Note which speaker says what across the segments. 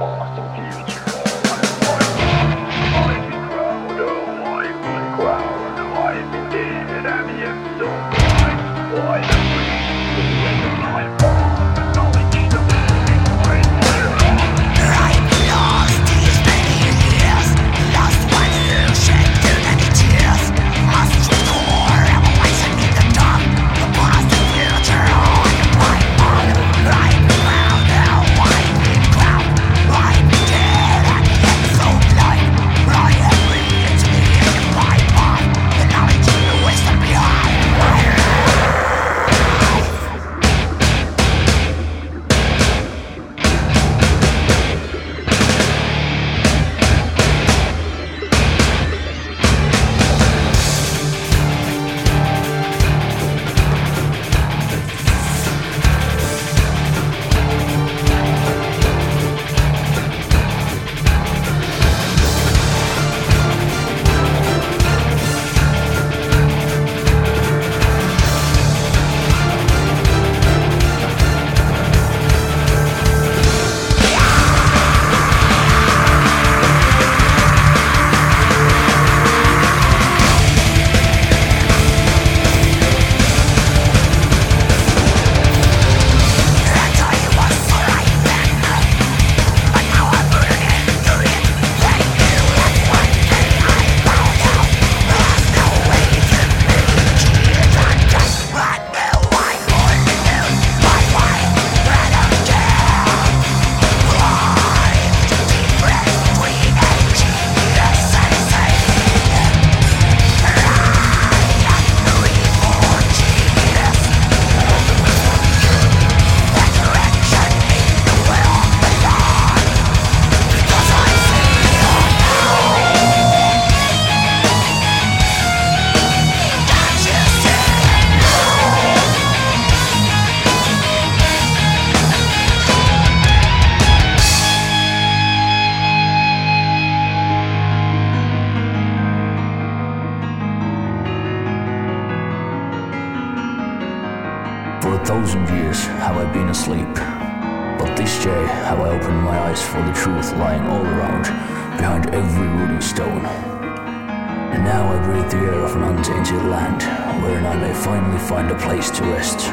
Speaker 1: more activities. Thousand years have I been asleep, but this day have I opened my eyes for the truth lying all around, behind every rooting stone. And now I breathe the air of an untainted land, wherein I may finally find a place to rest.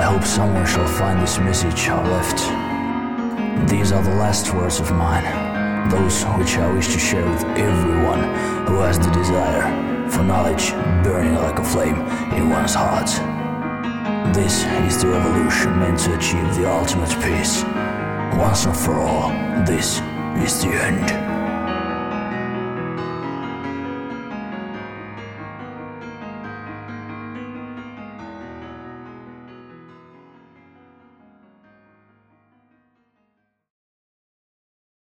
Speaker 1: I hope someone shall find this message I left. These are the last words of mine, those which I wish to share with everyone who has the desire for knowledge burning like a flame in one's heart. This is the revolution meant to achieve the ultimate peace. Once and for all, this is the end.